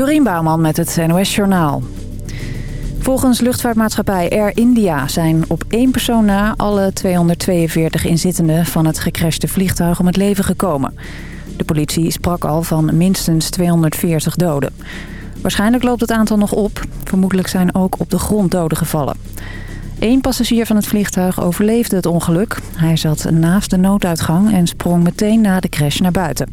Dorien Bouwman met het NOS Journaal. Volgens luchtvaartmaatschappij Air India zijn op één persoon na... alle 242 inzittenden van het gecrashte vliegtuig om het leven gekomen. De politie sprak al van minstens 240 doden. Waarschijnlijk loopt het aantal nog op. Vermoedelijk zijn ook op de grond doden gevallen. Eén passagier van het vliegtuig overleefde het ongeluk. Hij zat naast de nooduitgang en sprong meteen na de crash naar buiten.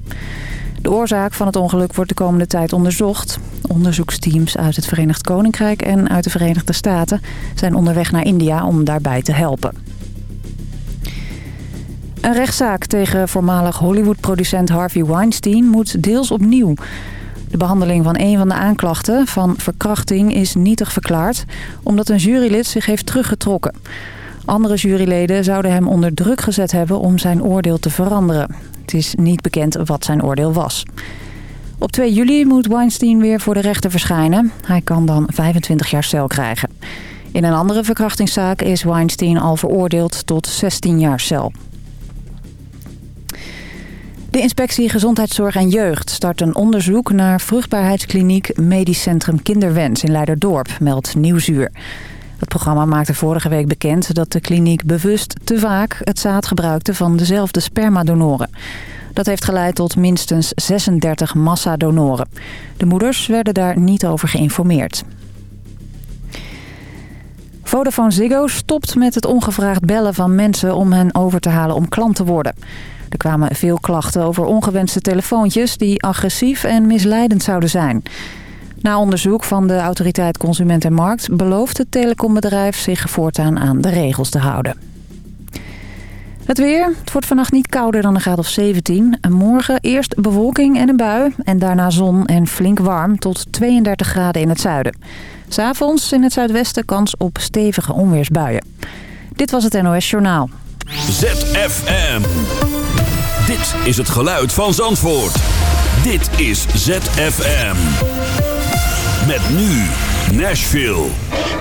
De oorzaak van het ongeluk wordt de komende tijd onderzocht. Onderzoeksteams uit het Verenigd Koninkrijk en uit de Verenigde Staten... zijn onderweg naar India om daarbij te helpen. Een rechtszaak tegen voormalig Hollywood-producent Harvey Weinstein moet deels opnieuw. De behandeling van een van de aanklachten van verkrachting is nietig verklaard... omdat een jurylid zich heeft teruggetrokken. Andere juryleden zouden hem onder druk gezet hebben om zijn oordeel te veranderen. Het is niet bekend wat zijn oordeel was. Op 2 juli moet Weinstein weer voor de rechter verschijnen. Hij kan dan 25 jaar cel krijgen. In een andere verkrachtingszaak is Weinstein al veroordeeld tot 16 jaar cel. De inspectie Gezondheidszorg en Jeugd start een onderzoek naar vruchtbaarheidskliniek Medisch Centrum Kinderwens in Leiderdorp, meldt Nieuwsuur. Het programma maakte vorige week bekend dat de kliniek bewust te vaak het zaad gebruikte van dezelfde spermadonoren. Dat heeft geleid tot minstens 36 massadonoren. De moeders werden daar niet over geïnformeerd. Vodafone Ziggo stopt met het ongevraagd bellen van mensen om hen over te halen om klant te worden. Er kwamen veel klachten over ongewenste telefoontjes die agressief en misleidend zouden zijn. Na onderzoek van de autoriteit Consument en Markt belooft het telecombedrijf zich voortaan aan de regels te houden. Het weer. Het wordt vannacht niet kouder dan een graad of 17. Morgen eerst bewolking en een bui. En daarna zon en flink warm tot 32 graden in het zuiden. S'avonds in het zuidwesten kans op stevige onweersbuien. Dit was het NOS Journaal. ZFM. Dit is het geluid van Zandvoort. Dit is ZFM. Met nu Nashville.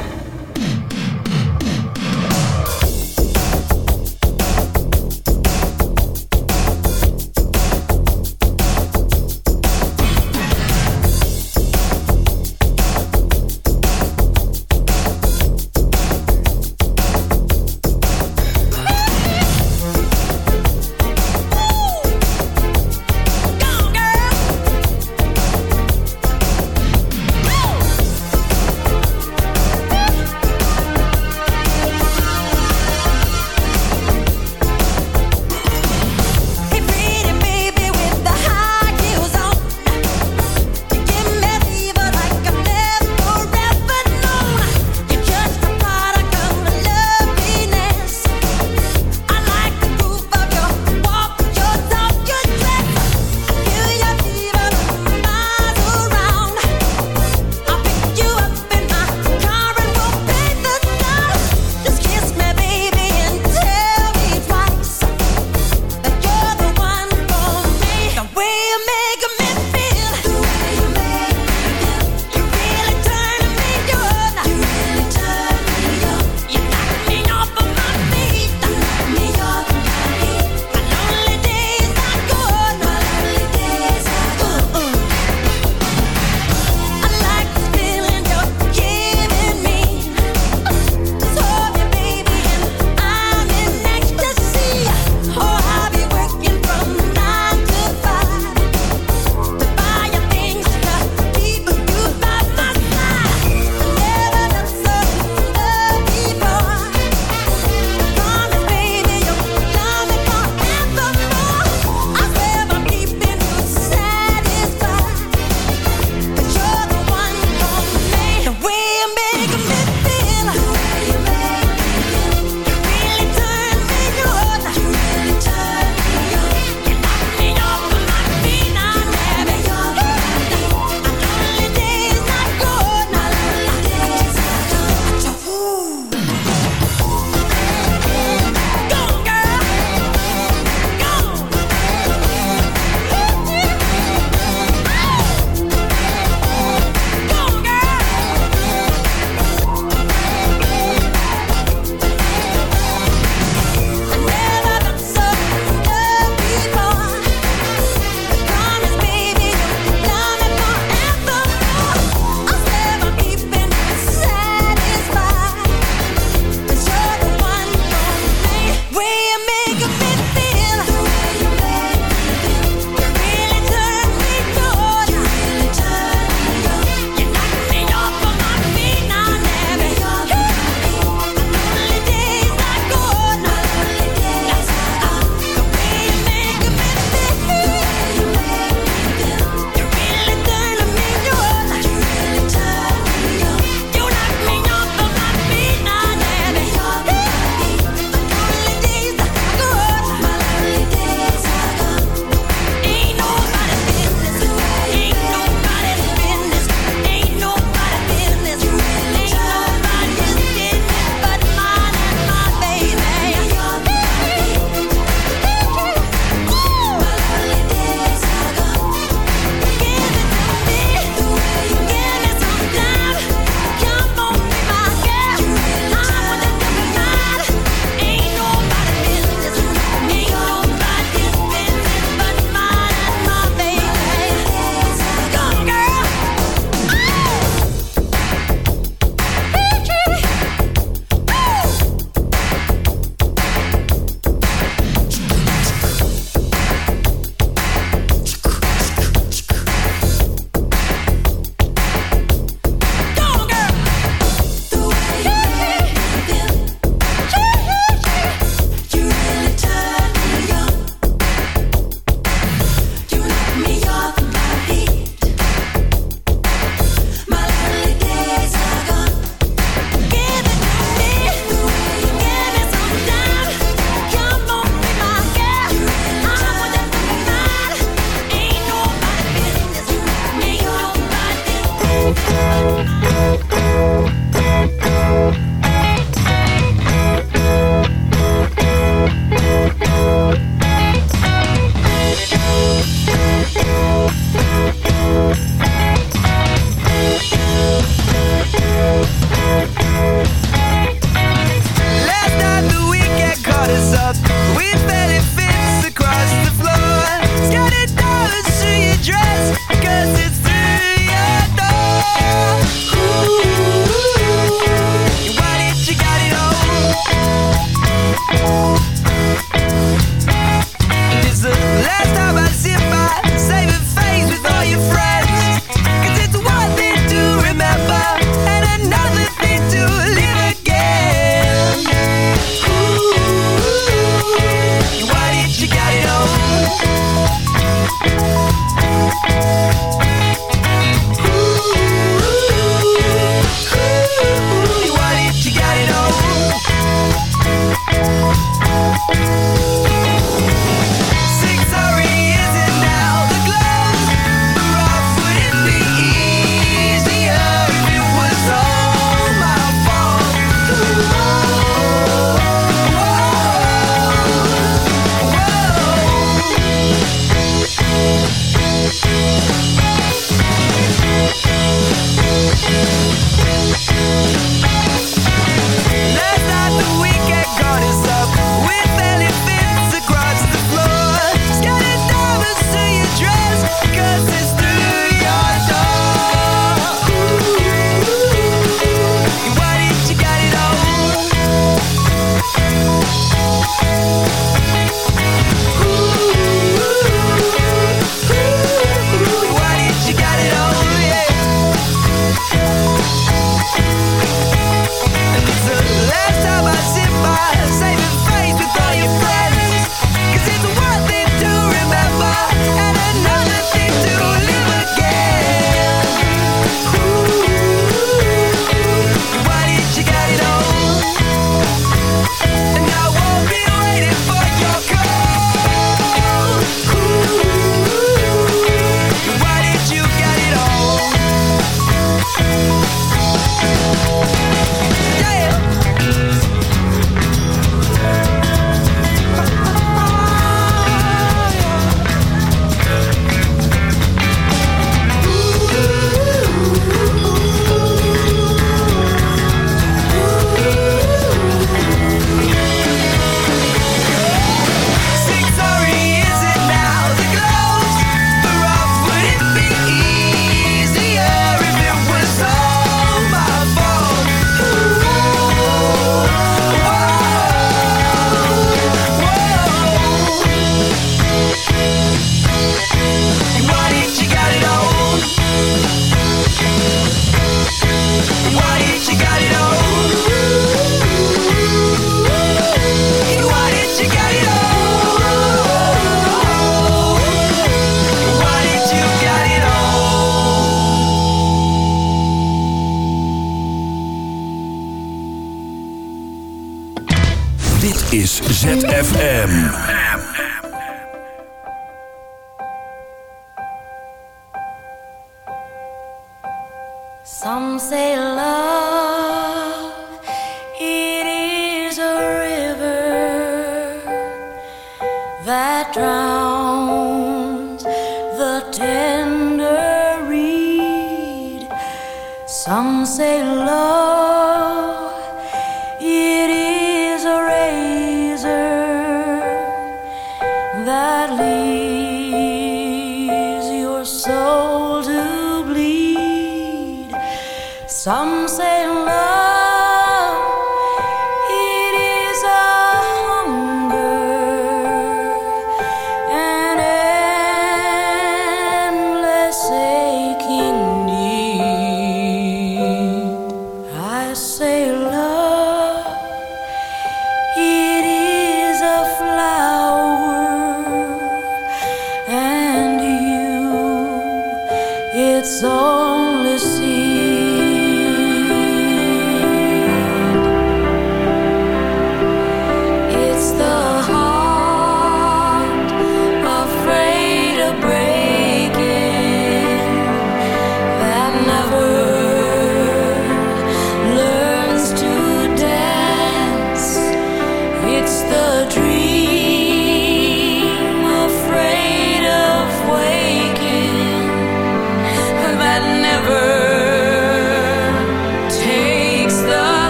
Some say love,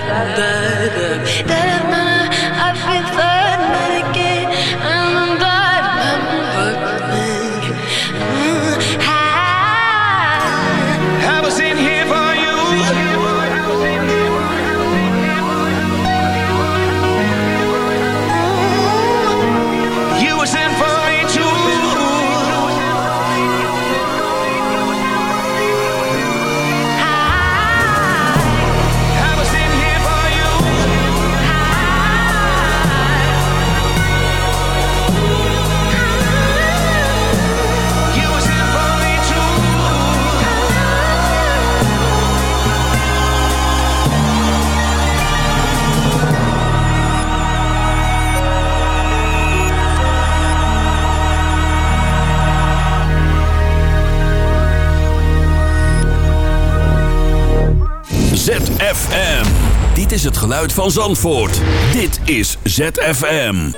that. geluid van Zandvoort. Dit is ZFM.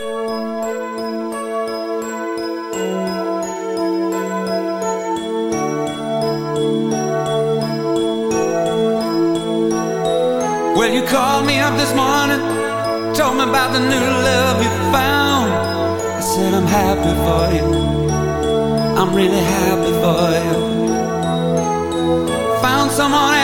Well, you called me up this morning. Told me about the new love you found. I said I'm happy for you. I'm really happy for you. Found someone else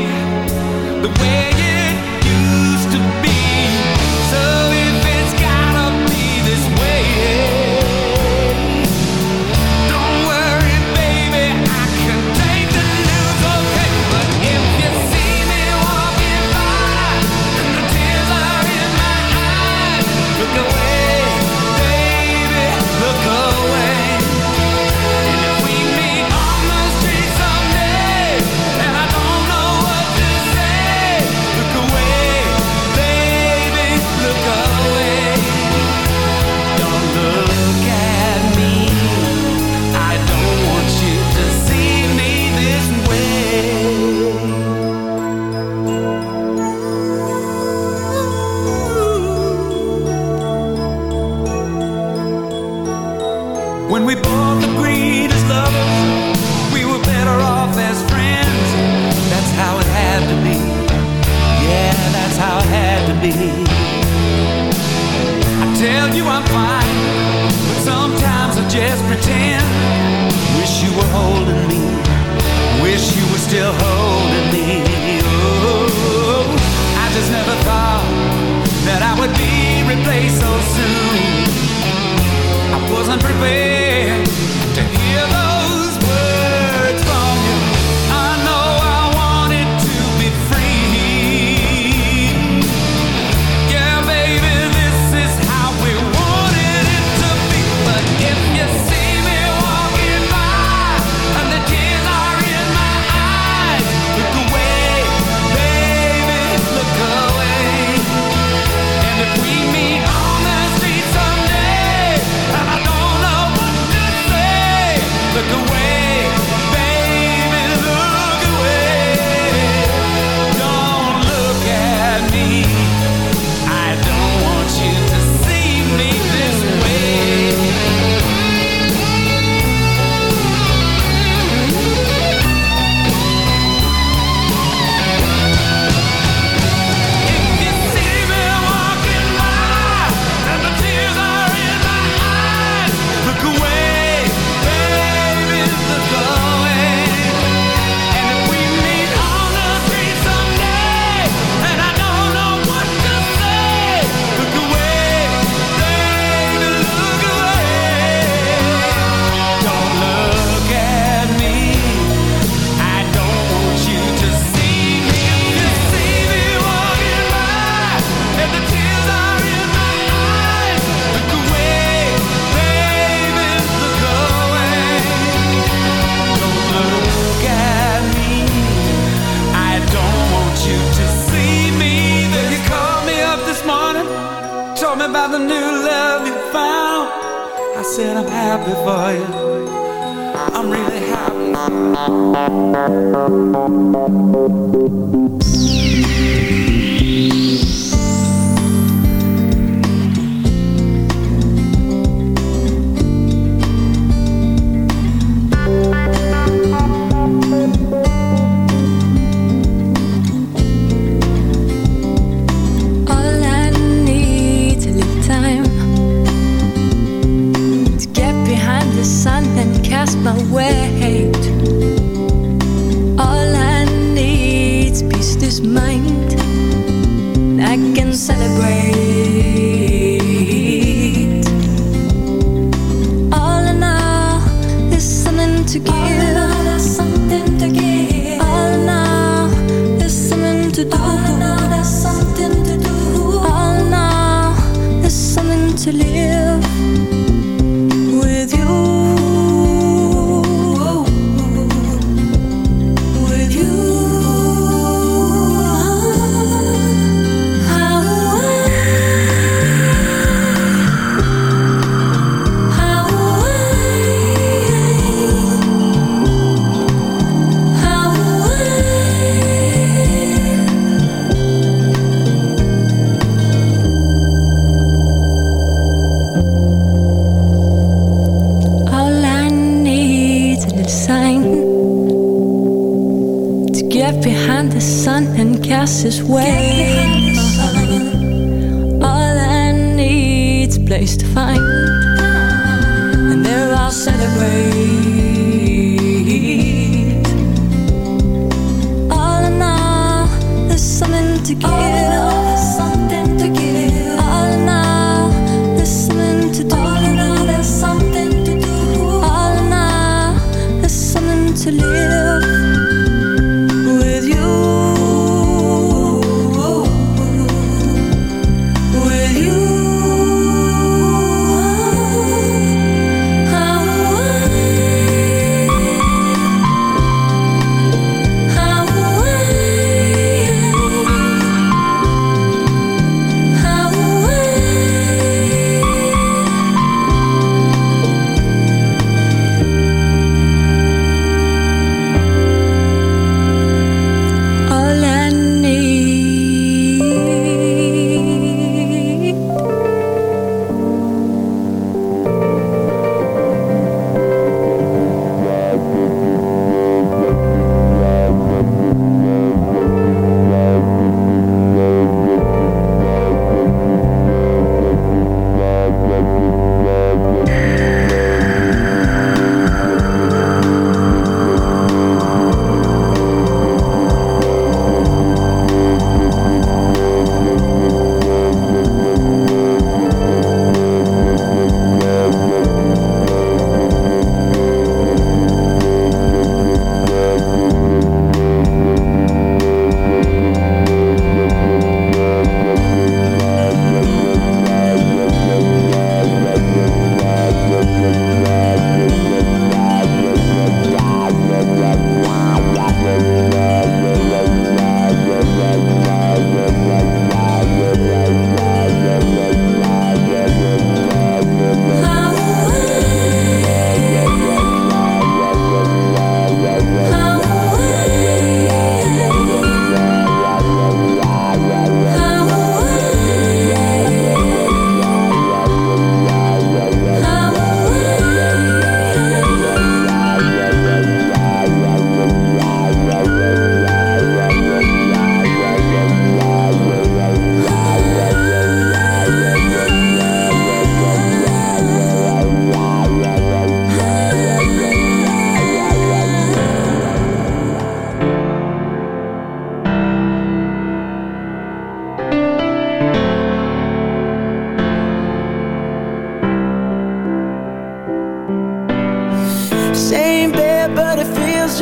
This way.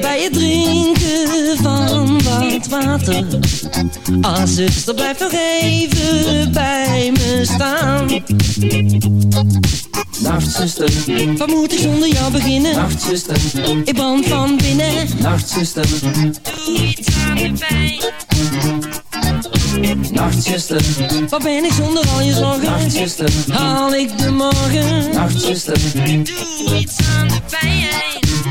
Bij het drinken van wat water. Ah zuster, blijf nog even bij me staan. Nachtzuster, wat moet ik zonder jou beginnen? Nachtzuster, ik brand van binnen. Nachtzuster, doe iets aan de pijn. Nachtzuster, wat ben ik zonder al je zorgen? Nachtzuster, haal ik de morgen? Nachtzuster, doe iets aan de pijn.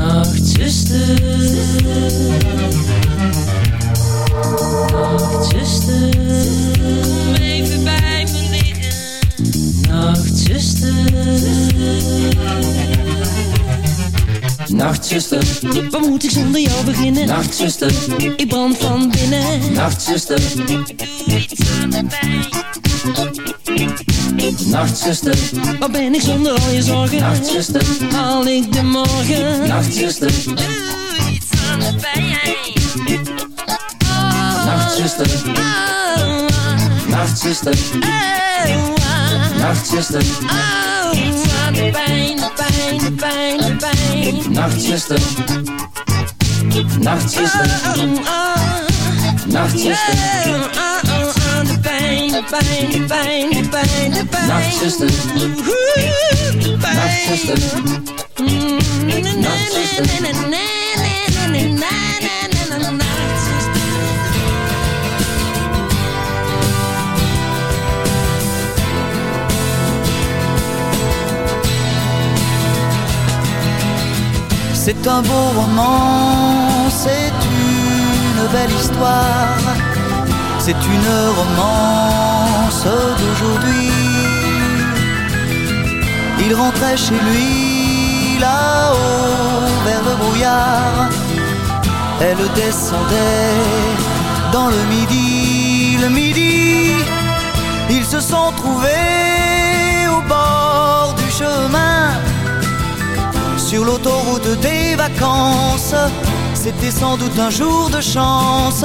Nachtzuster. Nachtzuster. Kom even bij me liggen. Nachtzuster. nachtzuster, Wat moet ik zonder jou beginnen? nachtzuster, Ik brand van binnen. nachtzuster, Doe iets aan de pijn. Nachtzuster, Wat ben ik zonder al je zorgen? nachtzuster, Haal ik de morgen? nachtzuster, Doe iets aan de pijn. nachtzuster, Oh, nachtzuster, oh, nachtzuster, oh, iets aan de pijn, de pijn, de pijn, de pijn. nachtzuster, nachtzuster, Oh, oh, nachtzuster, the bang, the C'est un beau roman, c'est une belle histoire c'est une romance d'aujourd'hui. Il rentrait chez lui là-haut vers le brouillard, elle descendait dans le midi, le midi, ils se sont trouvés au bord du chemin sur l'autoroute des vacances. C'était sans doute un jour de chance.